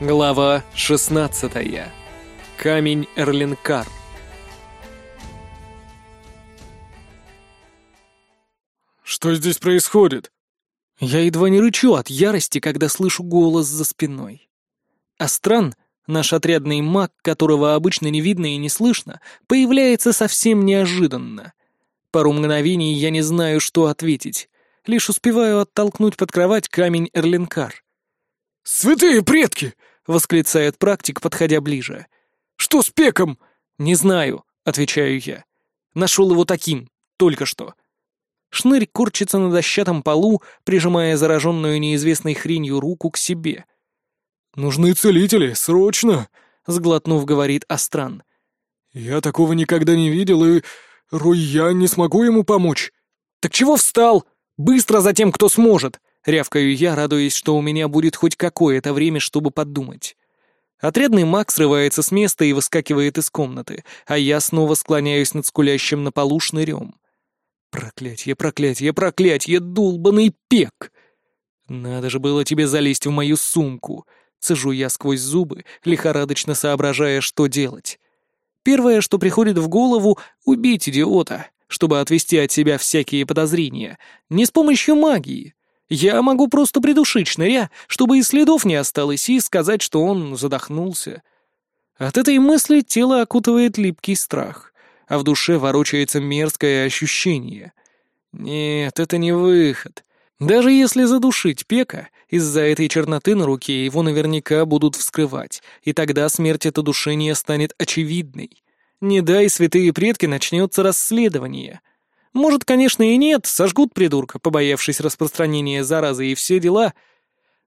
Глава 16. Камень Эрлинкар. «Что здесь происходит?» Я едва не рычу от ярости, когда слышу голос за спиной. Астран, наш отрядный маг, которого обычно не видно и не слышно, появляется совсем неожиданно. Пару мгновений я не знаю, что ответить. Лишь успеваю оттолкнуть под кровать камень Эрлинкар. «Святые предки!» — восклицает практик, подходя ближе. «Что с пеком?» «Не знаю», — отвечаю я. «Нашел его таким, только что». Шнырь корчится на дощатом полу, прижимая зараженную неизвестной хренью руку к себе. «Нужны целители, срочно!» — сглотнув, говорит Астран. «Я такого никогда не видел, и... Рой, я не смогу ему помочь». «Так чего встал? Быстро за тем, кто сможет!» — рявкаю я, радуясь, что у меня будет хоть какое-то время, чтобы подумать. Отрядный маг срывается с места и выскакивает из комнаты, а я снова склоняюсь над скулящим на полу шнырем. Проклятье, проклятье, проклятье, долбанный пек! Надо же было тебе залезть в мою сумку. Цежу я сквозь зубы, лихорадочно соображая, что делать. Первое, что приходит в голову — убить идиота, чтобы отвести от себя всякие подозрения. Не с помощью магии. Я могу просто придушить шныря, чтобы и следов не осталось, и сказать, что он задохнулся. От этой мысли тело окутывает липкий страх а в душе ворочается мерзкое ощущение. Нет, это не выход. Даже если задушить Пека, из-за этой черноты на руке его наверняка будут вскрывать, и тогда смерть это душения станет очевидной. Не дай святые предки начнется расследование. Может, конечно, и нет, сожгут придурка, побоявшись распространения заразы и все дела.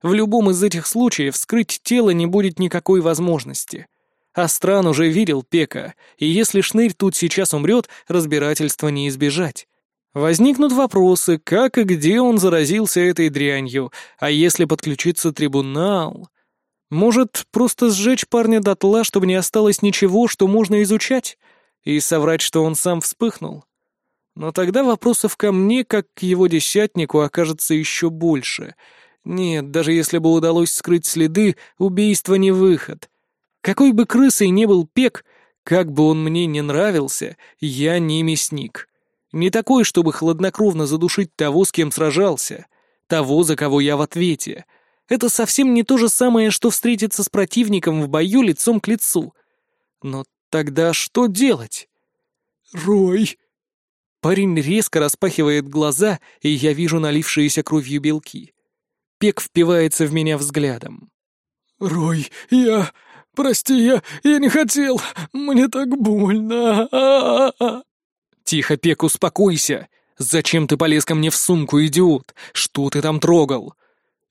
В любом из этих случаев вскрыть тело не будет никакой возможности. Астран уже видел Пека, и если Шнырь тут сейчас умрет, разбирательства не избежать. Возникнут вопросы, как и где он заразился этой дрянью, а если подключиться трибунал... Может, просто сжечь парня дотла, чтобы не осталось ничего, что можно изучать, и соврать, что он сам вспыхнул? Но тогда вопросов ко мне, как к его десятнику, окажется еще больше. Нет, даже если бы удалось скрыть следы, убийство не выход. Какой бы крысой не был Пек, как бы он мне не нравился, я не мясник. Не такой, чтобы хладнокровно задушить того, с кем сражался, того, за кого я в ответе. Это совсем не то же самое, что встретиться с противником в бою лицом к лицу. Но тогда что делать? «Рой!» Парень резко распахивает глаза, и я вижу налившиеся кровью белки. Пек впивается в меня взглядом. «Рой, я... «Прости, я... я не хотел! Мне так больно!» а -а -а «Тихо, Пек, успокойся! Зачем ты полез ко мне в сумку, идиот? Что ты там трогал?»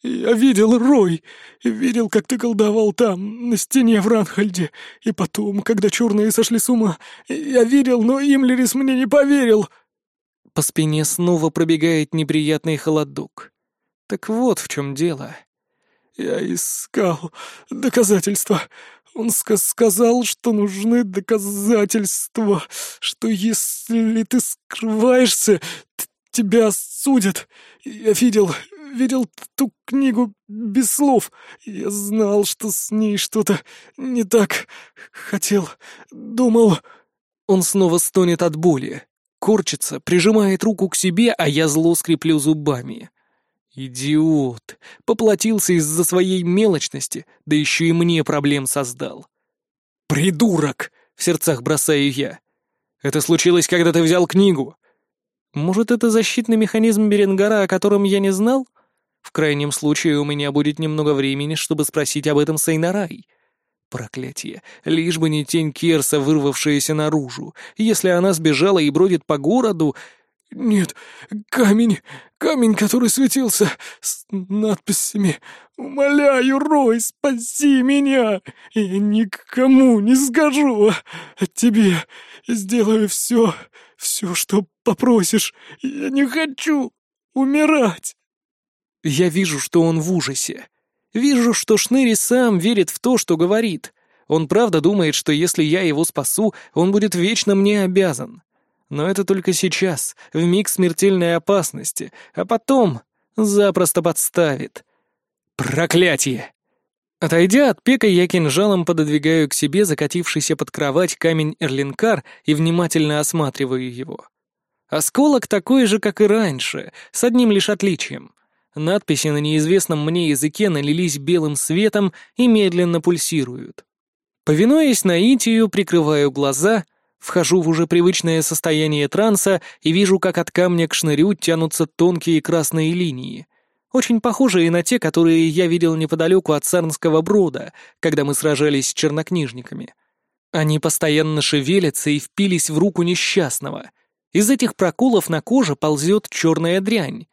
«Я видел, Рой, видел, как ты колдовал там, на стене в Ранхальде, и потом, когда черные сошли с ума, я видел, но Имлерис мне не поверил». По спине снова пробегает неприятный холодок. Так вот в чем дело. «Я искал доказательства. Он ска сказал, что нужны доказательства, что если ты скрываешься, тебя судят. Я видел, видел ту книгу без слов. Я знал, что с ней что-то не так. Хотел, думал...» Он снова стонет от боли, корчится, прижимает руку к себе, а я зло скреплю зубами. Идиот! Поплатился из-за своей мелочности, да еще и мне проблем создал. Придурок! В сердцах бросаю я. Это случилось, когда ты взял книгу. Может, это защитный механизм Беренгара, о котором я не знал? В крайнем случае у меня будет немного времени, чтобы спросить об этом Сейнарай. Проклятие. Лишь бы не тень Керса, вырвавшаяся наружу. Если она сбежала и бродит по городу, «Нет, камень, камень, который светился с надписями. Умоляю, Рой, спаси меня! Я никому не скажу о тебе. Сделаю все, все, что попросишь. Я не хочу умирать!» Я вижу, что он в ужасе. Вижу, что Шныри сам верит в то, что говорит. Он правда думает, что если я его спасу, он будет вечно мне обязан. Но это только сейчас, в миг смертельной опасности, а потом запросто подставит. Проклятие! Отойдя от пека, я кинжалом пододвигаю к себе закатившийся под кровать камень Эрлинкар и внимательно осматриваю его. Осколок такой же, как и раньше, с одним лишь отличием. Надписи на неизвестном мне языке налились белым светом и медленно пульсируют. Повинуясь наитию, прикрываю глаза, вхожу в уже привычное состояние транса и вижу, как от камня к шнырю тянутся тонкие красные линии очень похожие на те, которые я видел неподалеку от Сарнского брода, когда мы сражались с чернокнижниками. Они постоянно шевелятся и впились в руку несчастного. Из этих проколов на коже ползет черная дрянь.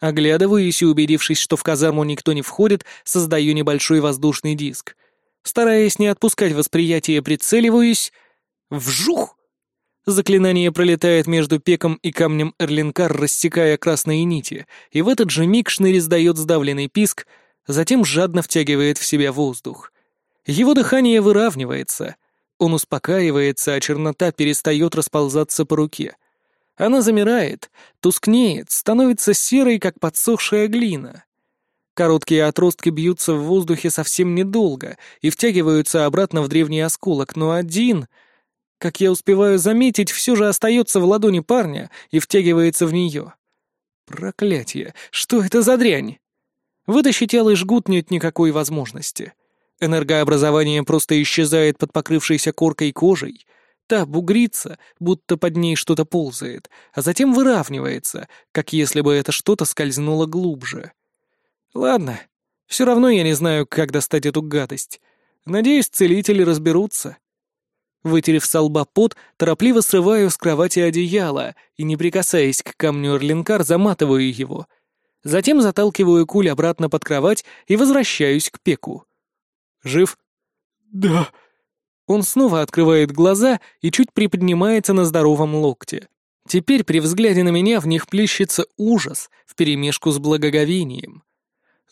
Оглядываюсь и, убедившись, что в казарму никто не входит, создаю небольшой воздушный диск. Стараясь не отпускать восприятие, прицеливаюсь. Вжух! Заклинание пролетает между пеком и камнем Эрлинкар, рассекая красные нити, и в этот же миг шнырь издает сдавленный писк, затем жадно втягивает в себя воздух. Его дыхание выравнивается. Он успокаивается, а чернота перестает расползаться по руке. Она замирает, тускнеет, становится серой, как подсохшая глина. Короткие отростки бьются в воздухе совсем недолго и втягиваются обратно в древний осколок, но один — как я успеваю заметить, все же остается в ладони парня и втягивается в нее. Проклятие! Что это за дрянь? Вытащить алый жгут нет никакой возможности. Энергообразование просто исчезает под покрывшейся коркой кожей. Та бугрится, будто под ней что-то ползает, а затем выравнивается, как если бы это что-то скользнуло глубже. Ладно, все равно я не знаю, как достать эту гадость. Надеюсь, целители разберутся. Вытерев со лба пот, торопливо срываю с кровати одеяло и, не прикасаясь к камню Орлинкар, заматываю его. Затем заталкиваю куль обратно под кровать и возвращаюсь к пеку. «Жив?» «Да». Он снова открывает глаза и чуть приподнимается на здоровом локте. Теперь при взгляде на меня в них плещется ужас вперемешку с благоговением.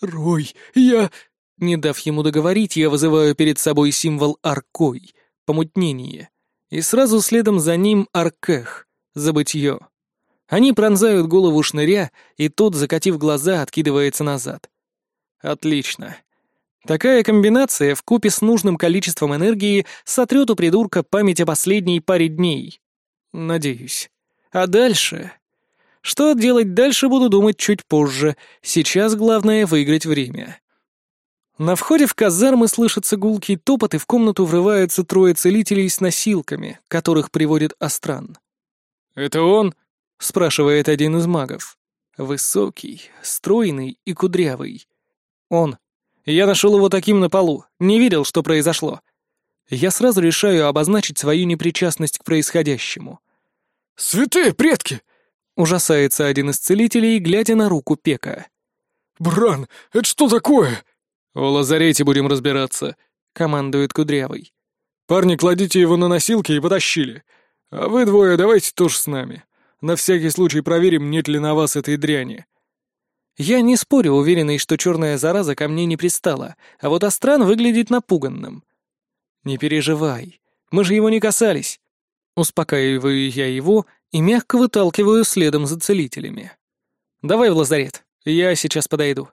«Рой, я...» Не дав ему договорить, я вызываю перед собой символ Аркой — помутнение, и сразу следом за ним Аркех, забытье. Они пронзают голову шныря, и тот, закатив глаза, откидывается назад. Отлично. Такая комбинация в купе с нужным количеством энергии сотрет у придурка память о последней паре дней. Надеюсь. А дальше... Что делать дальше, буду думать чуть позже. Сейчас главное — выиграть время. На входе в казармы слышится гулкий топот, и в комнату врываются трое целителей с носилками, которых приводит Астран. «Это он?» — спрашивает один из магов. Высокий, стройный и кудрявый. «Он. Я нашел его таким на полу. Не видел, что произошло». Я сразу решаю обозначить свою непричастность к происходящему. «Святые предки!» — ужасается один из целителей, глядя на руку Пека. «Бран, это что такое?» «В лазарете будем разбираться», — командует Кудрявый. «Парни, кладите его на носилки и потащили. А вы двое давайте тоже с нами. На всякий случай проверим, нет ли на вас этой дряни». Я не спорю, уверенный, что черная зараза ко мне не пристала, а вот Астран выглядит напуганным. «Не переживай, мы же его не касались». Успокаиваю я его и мягко выталкиваю следом за целителями. «Давай в лазарет, я сейчас подойду».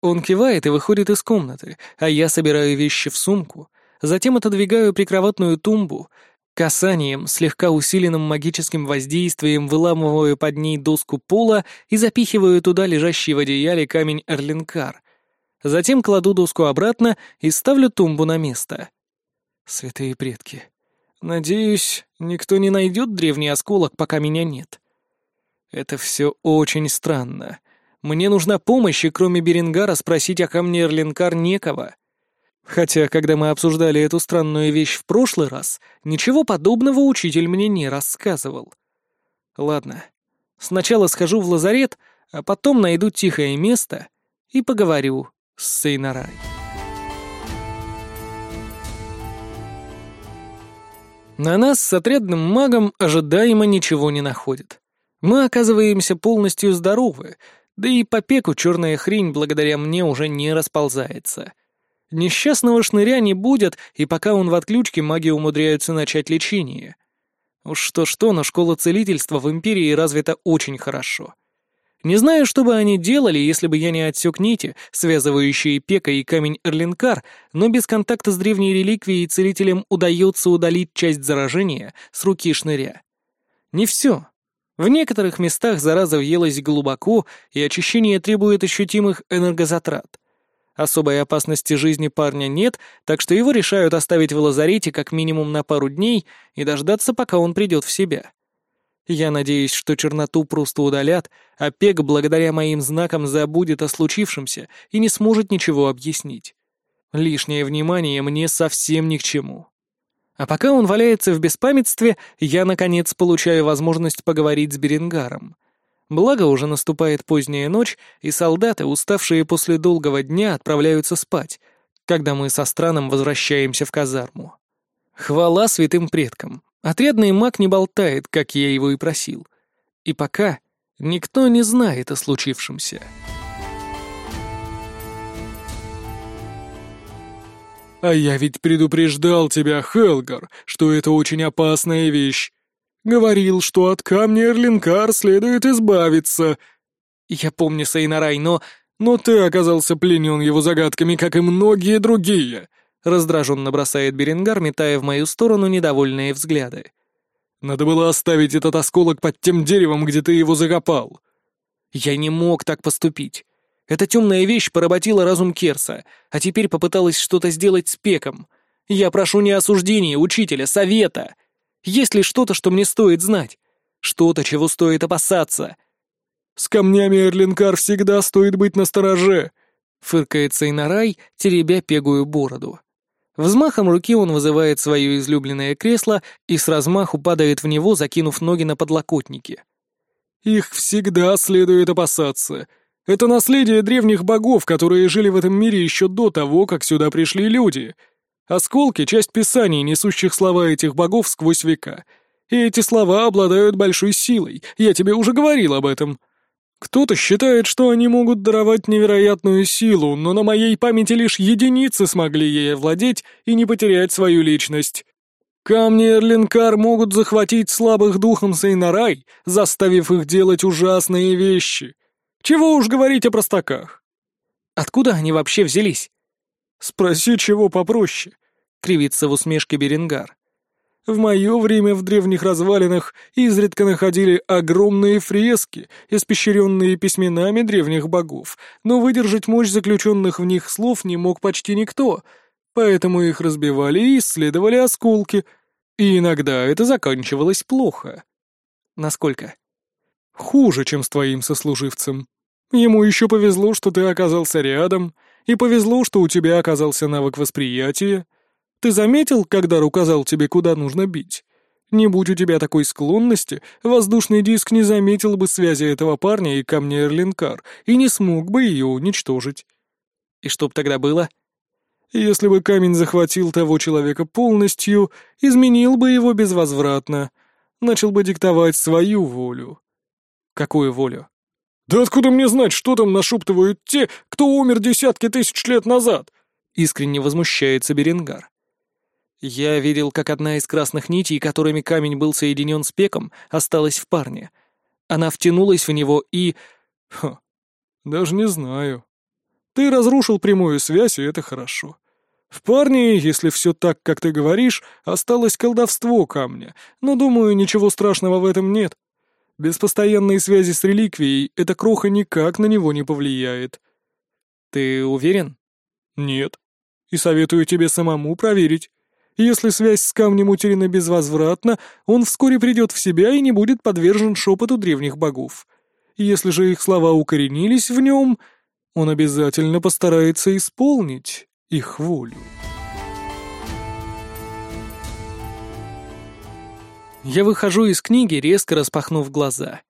Он кивает и выходит из комнаты, а я собираю вещи в сумку, затем отодвигаю прикроватную тумбу, касанием, слегка усиленным магическим воздействием выламываю под ней доску пола и запихиваю туда лежащий в одеяле камень Эрлинкар. Затем кладу доску обратно и ставлю тумбу на место. Святые предки. Надеюсь, никто не найдет древний осколок, пока меня нет. Это все очень странно. Мне нужна помощь, и кроме Берингара спросить о камне Эрлинкар некого. Хотя, когда мы обсуждали эту странную вещь в прошлый раз, ничего подобного учитель мне не рассказывал. Ладно, сначала схожу в лазарет, а потом найду тихое место и поговорю с Сейнарай. На нас с отрядным магом ожидаемо ничего не находит. Мы оказываемся полностью здоровы, да и по пеку черная хрень благодаря мне уже не расползается. Несчастного шныря не будет, и пока он в отключке, маги умудряются начать лечение. Уж что-что, но школа целительства в Империи развита очень хорошо. Не знаю, что бы они делали, если бы я не отсек нити, связывающие Пека и камень Эрлинкар, но без контакта с древней реликвией целителям удается удалить часть заражения с руки шныря. Не все. В некоторых местах зараза въелась глубоко, и очищение требует ощутимых энергозатрат. Особой опасности жизни парня нет, так что его решают оставить в лазарете как минимум на пару дней и дождаться, пока он придет в себя. Я надеюсь, что черноту просто удалят, а Пег благодаря моим знакам забудет о случившемся и не сможет ничего объяснить. Лишнее внимание мне совсем ни к чему. А пока он валяется в беспамятстве, я, наконец, получаю возможность поговорить с Беренгаром. Благо, уже наступает поздняя ночь, и солдаты, уставшие после долгого дня, отправляются спать, когда мы со Страном возвращаемся в казарму. Хвала святым предкам. Отрядный маг не болтает, как я его и просил. И пока никто не знает о случившемся. «А я ведь предупреждал тебя, Хелгар, что это очень опасная вещь. Говорил, что от камня Эрлинкар следует избавиться». «Я помню, Сейнарай, но...» «Но ты оказался пленен его загадками, как и многие другие», Раздраженно бросает Беренгар, метая в мою сторону недовольные взгляды. «Надо было оставить этот осколок под тем деревом, где ты его закопал». «Я не мог так поступить. Эта темная вещь поработила разум Керса, а теперь попыталась что-то сделать с Пеком. Я прошу не осуждения, учителя, совета. Есть ли что-то, что мне стоит знать? Что-то, чего стоит опасаться?» «С камнями Эрлинкар всегда стоит быть настороже», — фыркает Сейнарай, теребя пегую бороду. Взмахом руки он вызывает свое излюбленное кресло и с размаху падает в него, закинув ноги на подлокотники. «Их всегда следует опасаться. Это наследие древних богов, которые жили в этом мире еще до того, как сюда пришли люди. Осколки — часть писаний, несущих слова этих богов сквозь века. И эти слова обладают большой силой, я тебе уже говорил об этом». Кто-то считает, что они могут даровать невероятную силу, но на моей памяти лишь единицы смогли ей овладеть и не потерять свою личность. Камни Эрлинкар могут захватить слабых духом Сейнарай, заставив их делать ужасные вещи. Чего уж говорить о простаках. Откуда они вообще взялись? Спроси, чего попроще, — кривится в усмешке Беренгар. В мое время в древних развалинах изредка находили огромные фрески, испещренные письменами древних богов, но выдержать мощь заключенных в них слов не мог почти никто, поэтому их разбивали и исследовали осколки, и иногда это заканчивалось плохо. Насколько? Хуже, чем с твоим сослуживцем. Ему еще повезло, что ты оказался рядом, и повезло, что у тебя оказался навык восприятия, ты заметил, когда указал тебе, куда нужно бить? Не будь у тебя такой склонности, воздушный диск не заметил бы связи этого парня и камня Эрлинкар и не смог бы ее уничтожить. И что б тогда было? Если бы камень захватил того человека полностью, изменил бы его безвозвратно, начал бы диктовать свою волю. Какую волю? Да откуда мне знать, что там нашептывают те, кто умер десятки тысяч лет назад? Искренне возмущается Беренгар. Я видел, как одна из красных нитей, которыми камень был соединен с пеком, осталась в парне. Она втянулась в него и... Ха, даже не знаю. Ты разрушил прямую связь, и это хорошо. В парне, если все так, как ты говоришь, осталось колдовство камня, но, думаю, ничего страшного в этом нет. Без постоянной связи с реликвией эта кроха никак на него не повлияет. Ты уверен? Нет. И советую тебе самому проверить. Если связь с камнем утеряна безвозвратно, он вскоре придет в себя и не будет подвержен шепоту древних богов. Если же их слова укоренились в нем, он обязательно постарается исполнить их волю. Я выхожу из книги, резко распахнув глаза.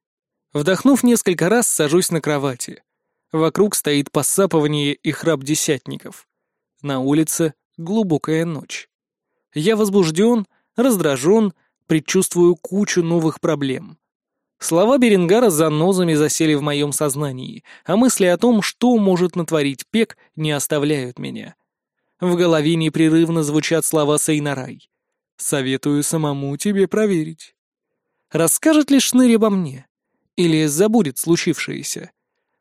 Вдохнув несколько раз, сажусь на кровати. Вокруг стоит посапывание и храп десятников. На улице глубокая ночь. Я возбужден, раздражен, предчувствую кучу новых проблем. Слова Беренгара занозами засели в моем сознании, а мысли о том, что может натворить Пек, не оставляют меня. В голове непрерывно звучат слова Сейнарай. «Советую самому тебе проверить». Расскажет ли Шнырь обо мне? Или забудет случившееся?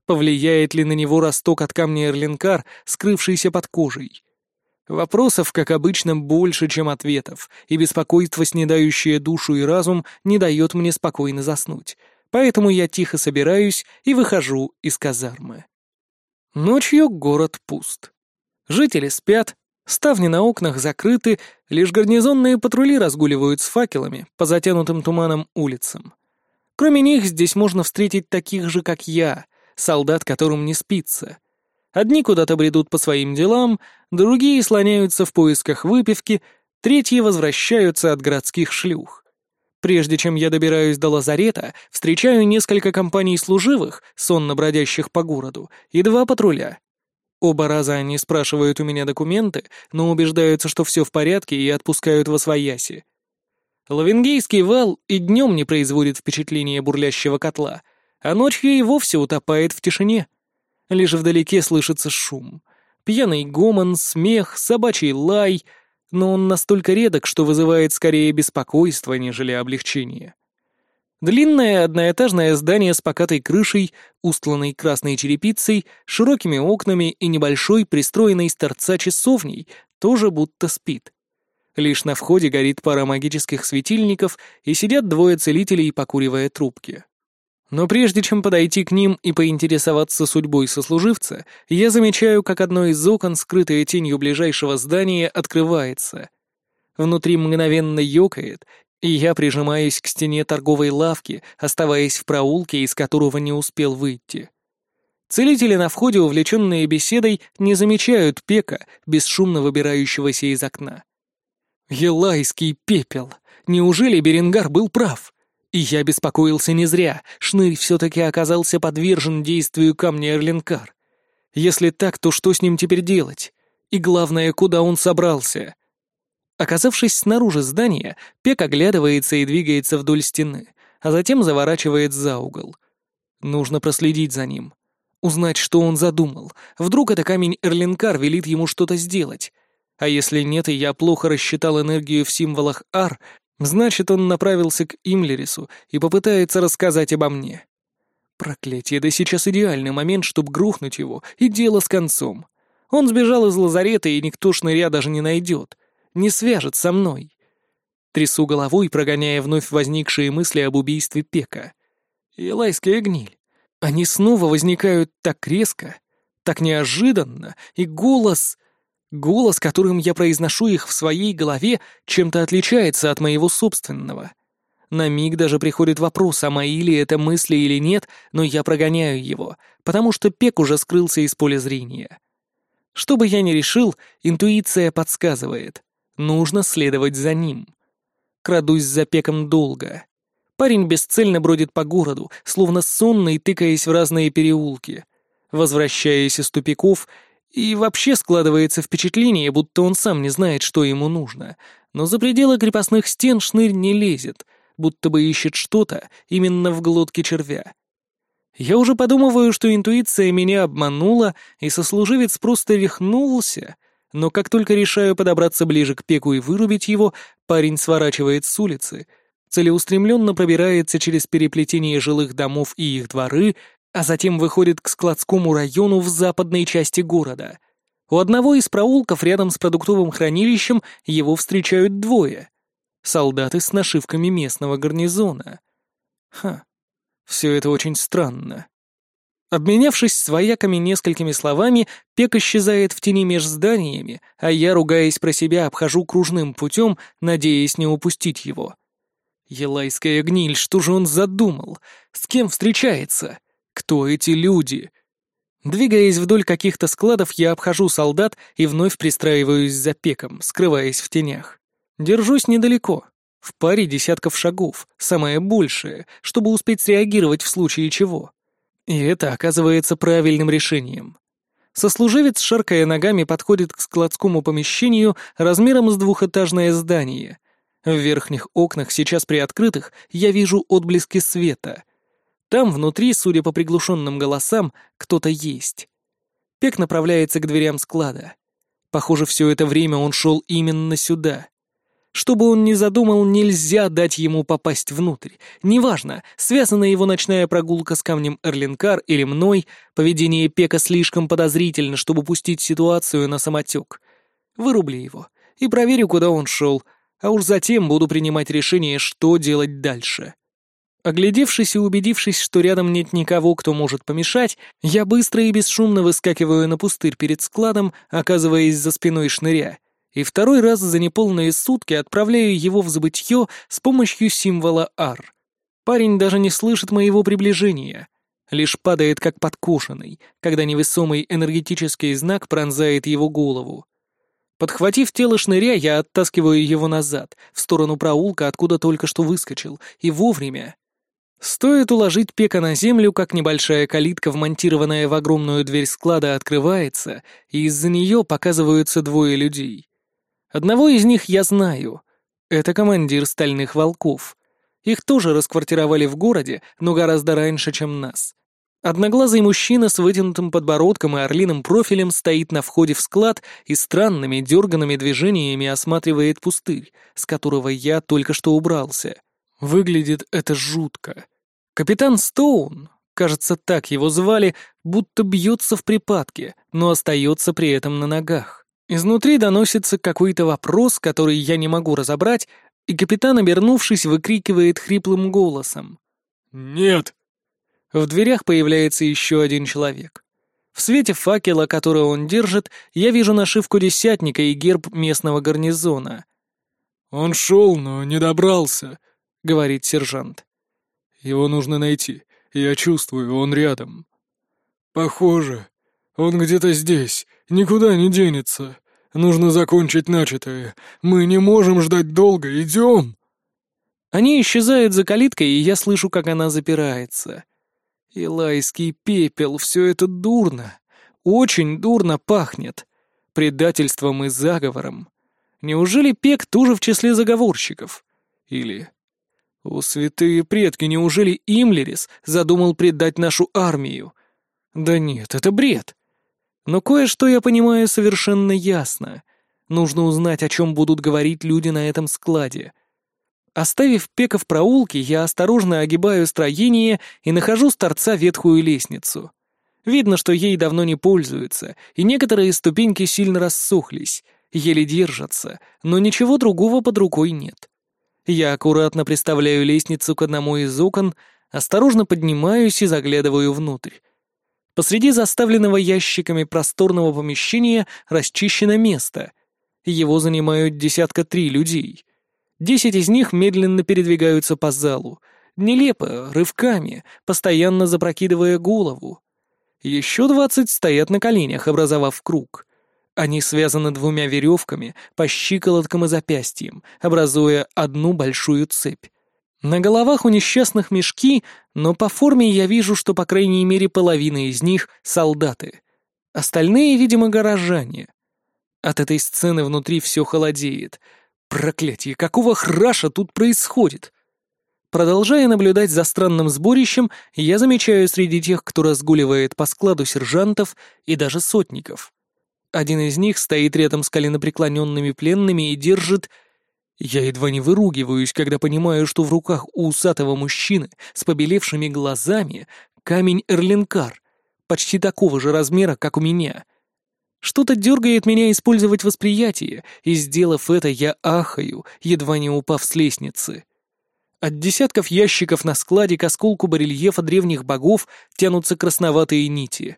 Повлияет ли на него росток от камня Эрлинкар, скрывшийся под кожей? Вопросов, как обычно, больше, чем ответов, и беспокойство, снедающее душу и разум, не дает мне спокойно заснуть. Поэтому я тихо собираюсь и выхожу из казармы. Ночью город пуст. Жители спят, ставни на окнах закрыты, лишь гарнизонные патрули разгуливают с факелами по затянутым туманом улицам. Кроме них здесь можно встретить таких же, как я, солдат, которым не спится. Одни куда-то бредут по своим делам, другие слоняются в поисках выпивки, третьи возвращаются от городских шлюх. Прежде чем я добираюсь до лазарета, встречаю несколько компаний служивых, сонно бродящих по городу, и два патруля. Оба раза они спрашивают у меня документы, но убеждаются, что все в порядке, и отпускают во свояси. Лавенгейский вал и днем не производит впечатления бурлящего котла, а ночью и вовсе утопает в тишине. Лишь вдалеке слышится шум. Пьяный гомон, смех, собачий лай — но он настолько редок, что вызывает скорее беспокойство, нежели облегчение. Длинное одноэтажное здание с покатой крышей, устланной красной черепицей, широкими окнами и небольшой пристроенной с торца часовней тоже будто спит. Лишь на входе горит пара магических светильников и сидят двое целителей, покуривая трубки. Но прежде чем подойти к ним и поинтересоваться судьбой сослуживца, я замечаю, как одно из окон, скрытое тенью ближайшего здания, открывается. Внутри мгновенно ёкает, и я прижимаюсь к стене торговой лавки, оставаясь в проулке, из которого не успел выйти. Целители на входе, увлеченные беседой, не замечают пека, бесшумно выбирающегося из окна. Елайский пепел! Неужели Беренгар был прав? И я беспокоился не зря, шнырь все-таки оказался подвержен действию камня Эрлинкар. Если так, то что с ним теперь делать? И главное, куда он собрался? Оказавшись снаружи здания, Пек оглядывается и двигается вдоль стены, а затем заворачивает за угол. Нужно проследить за ним. Узнать, что он задумал. Вдруг это камень Эрлинкар велит ему что-то сделать. А если нет, и я плохо рассчитал энергию в символах Ар, Значит, он направился к Имлерису и попытается рассказать обо мне. Проклятие, да сейчас идеальный момент, чтобы грухнуть его, и дело с концом. Он сбежал из лазарета, и никто шныря даже не найдет. Не свяжет со мной. Трясу головой, прогоняя вновь возникшие мысли об убийстве Пека. Елайская гниль. Они снова возникают так резко, так неожиданно, и голос... Голос, которым я произношу их в своей голове, чем-то отличается от моего собственного. На миг даже приходит вопрос, а мои ли это мысли или нет, но я прогоняю его, потому что Пек уже скрылся из поля зрения. Что бы я ни решил, интуиция подсказывает. Нужно следовать за ним. Крадусь за Пеком долго. Парень бесцельно бродит по городу, словно сонный, тыкаясь в разные переулки. Возвращаясь из тупиков, и вообще складывается впечатление, будто он сам не знает, что ему нужно. Но за пределы крепостных стен шнырь не лезет, будто бы ищет что-то именно в глотке червя. Я уже подумываю, что интуиция меня обманула, и сослуживец просто рехнулся, но как только решаю подобраться ближе к пеку и вырубить его, парень сворачивает с улицы, целеустремленно пробирается через переплетение жилых домов и их дворы, а затем выходит к складскому району в западной части города. У одного из проулков рядом с продуктовым хранилищем его встречают двое. Солдаты с нашивками местного гарнизона. Ха, все это очень странно. Обменявшись с вояками несколькими словами, Пек исчезает в тени меж зданиями, а я, ругаясь про себя, обхожу кружным путем, надеясь не упустить его. Елайская гниль, что же он задумал? С кем встречается? Кто эти люди? Двигаясь вдоль каких-то складов, я обхожу солдат и вновь пристраиваюсь за пеком, скрываясь в тенях. Держусь недалеко, в паре десятков шагов, самое большее, чтобы успеть среагировать в случае чего. И это оказывается правильным решением. Сослуживец, шаркая ногами, подходит к складскому помещению размером с двухэтажное здание. В верхних окнах, сейчас приоткрытых, я вижу отблески света — там внутри, судя по приглушенным голосам, кто-то есть. Пек направляется к дверям склада. Похоже, все это время он шел именно сюда. Что бы он ни задумал, нельзя дать ему попасть внутрь. Неважно, связана его ночная прогулка с камнем Эрлинкар или мной, поведение Пека слишком подозрительно, чтобы пустить ситуацию на самотек. Вырубли его и проверю, куда он шел, а уж затем буду принимать решение, что делать дальше. Оглядевшись и убедившись, что рядом нет никого, кто может помешать, я быстро и бесшумно выскакиваю на пустырь перед складом, оказываясь за спиной шныря, и второй раз за неполные сутки отправляю его в забытье с помощью символа «Ар». Парень даже не слышит моего приближения, лишь падает как подкошенный, когда невесомый энергетический знак пронзает его голову. Подхватив тело шныря, я оттаскиваю его назад, в сторону проулка, откуда только что выскочил, и вовремя. Стоит уложить Пека на землю, как небольшая калитка, вмонтированная в огромную дверь склада, открывается, и из-за нее показываются двое людей. Одного из них я знаю. Это командир Стальных Волков. Их тоже расквартировали в городе, но гораздо раньше, чем нас. Одноглазый мужчина с вытянутым подбородком и орлиным профилем стоит на входе в склад и странными дерганными движениями осматривает пустырь, с которого я только что убрался. Выглядит это жутко. Капитан Стоун, кажется, так его звали, будто бьется в припадке, но остается при этом на ногах. Изнутри доносится какой-то вопрос, который я не могу разобрать, и капитан, обернувшись, выкрикивает хриплым голосом. «Нет!» В дверях появляется еще один человек. В свете факела, который он держит, я вижу нашивку десятника и герб местного гарнизона. «Он шел, но не добрался», — говорит сержант. «Его нужно найти. Я чувствую, он рядом». «Похоже. Он где-то здесь. Никуда не денется. Нужно закончить начатое. Мы не можем ждать долго. Идем!» Они исчезают за калиткой, и я слышу, как она запирается. Илайский пепел, все это дурно. Очень дурно пахнет. Предательством и заговором. Неужели Пек тоже в числе заговорщиков? Или... О, святые предки, неужели Имлерис задумал предать нашу армию? Да нет, это бред. Но кое-что я понимаю совершенно ясно. Нужно узнать, о чем будут говорить люди на этом складе. Оставив Пека в проулке, я осторожно огибаю строение и нахожу с торца ветхую лестницу. Видно, что ей давно не пользуются, и некоторые ступеньки сильно рассохлись, еле держатся, но ничего другого под рукой нет. Я аккуратно приставляю лестницу к одному из окон, осторожно поднимаюсь и заглядываю внутрь. Посреди заставленного ящиками просторного помещения расчищено место. Его занимают десятка три людей — Десять из них медленно передвигаются по залу, нелепо, рывками, постоянно запрокидывая голову. Еще двадцать стоят на коленях, образовав круг. Они связаны двумя веревками по щиколоткам и запястьям, образуя одну большую цепь. На головах у несчастных мешки, но по форме я вижу, что по крайней мере половина из них — солдаты. Остальные, видимо, горожане. От этой сцены внутри все холодеет — Проклятие, какого храша тут происходит? Продолжая наблюдать за странным сборищем, я замечаю среди тех, кто разгуливает по складу сержантов и даже сотников. Один из них стоит рядом с коленопреклоненными пленными и держит... Я едва не выругиваюсь, когда понимаю, что в руках у усатого мужчины с побелевшими глазами камень Эрлинкар, почти такого же размера, как у меня — что-то дергает меня использовать восприятие, и, сделав это, я ахаю, едва не упав с лестницы. От десятков ящиков на складе к осколку барельефа древних богов тянутся красноватые нити.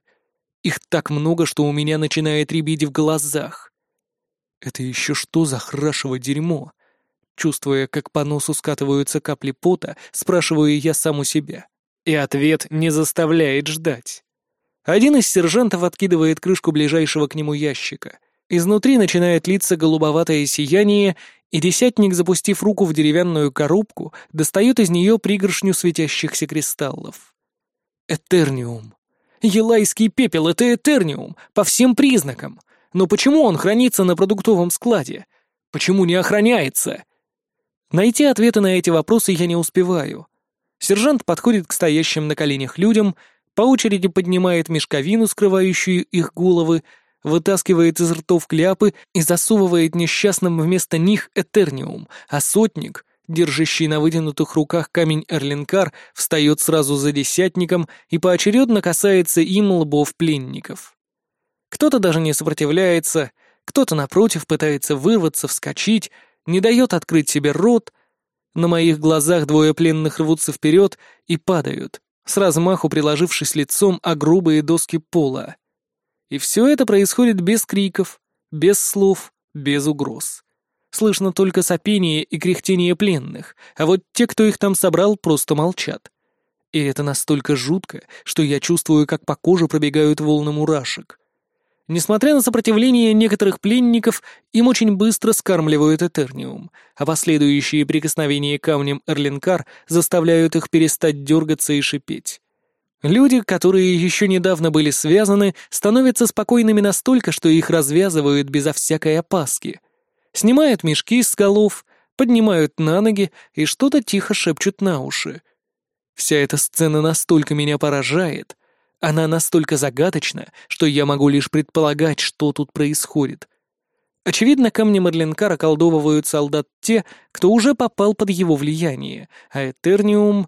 Их так много, что у меня начинает рябить в глазах. Это еще что за храшево дерьмо? Чувствуя, как по носу скатываются капли пота, спрашиваю я сам у себя. И ответ не заставляет ждать. Один из сержантов откидывает крышку ближайшего к нему ящика. Изнутри начинает литься голубоватое сияние, и десятник, запустив руку в деревянную коробку, достает из нее пригоршню светящихся кристаллов. Этерниум. Елайский пепел — это Этерниум, по всем признакам. Но почему он хранится на продуктовом складе? Почему не охраняется? Найти ответы на эти вопросы я не успеваю. Сержант подходит к стоящим на коленях людям — по очереди поднимает мешковину, скрывающую их головы, вытаскивает из ртов кляпы и засовывает несчастным вместо них Этерниум, а сотник, держащий на вытянутых руках камень Эрлинкар, встает сразу за десятником и поочередно касается им лбов пленников. Кто-то даже не сопротивляется, кто-то, напротив, пытается вырваться, вскочить, не дает открыть себе рот. На моих глазах двое пленных рвутся вперед и падают, с размаху приложившись лицом о грубые доски пола. И все это происходит без криков, без слов, без угроз. Слышно только сопение и кряхтение пленных, а вот те, кто их там собрал, просто молчат. И это настолько жутко, что я чувствую, как по коже пробегают волны мурашек. Несмотря на сопротивление некоторых пленников, им очень быстро скармливают Этерниум, а последующие прикосновения камнем Эрлинкар заставляют их перестать дергаться и шипеть. Люди, которые еще недавно были связаны, становятся спокойными настолько, что их развязывают безо всякой опаски. Снимают мешки с голов, поднимают на ноги и что-то тихо шепчут на уши. Вся эта сцена настолько меня поражает, она настолько загадочна, что я могу лишь предполагать, что тут происходит. Очевидно, камнем Эрленкар околдовывают солдат те, кто уже попал под его влияние, а Этерниум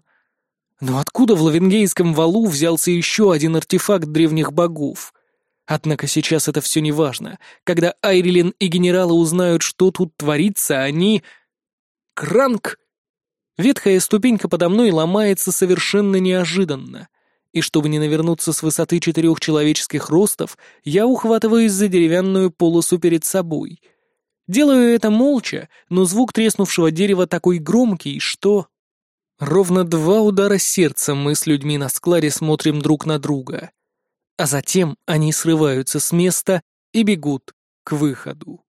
но откуда в Лавенгейском валу взялся еще один артефакт древних богов? Однако сейчас это все не важно. Когда Айрилен и генералы узнают, что тут творится, они... Кранк! Ветхая ступенька подо мной ломается совершенно неожиданно. И чтобы не навернуться с высоты четырех человеческих ростов, я ухватываюсь за деревянную полосу перед собой. Делаю это молча, но звук треснувшего дерева такой громкий, что... Ровно два удара сердца мы с людьми на складе смотрим друг на друга. А затем они срываются с места и бегут к выходу.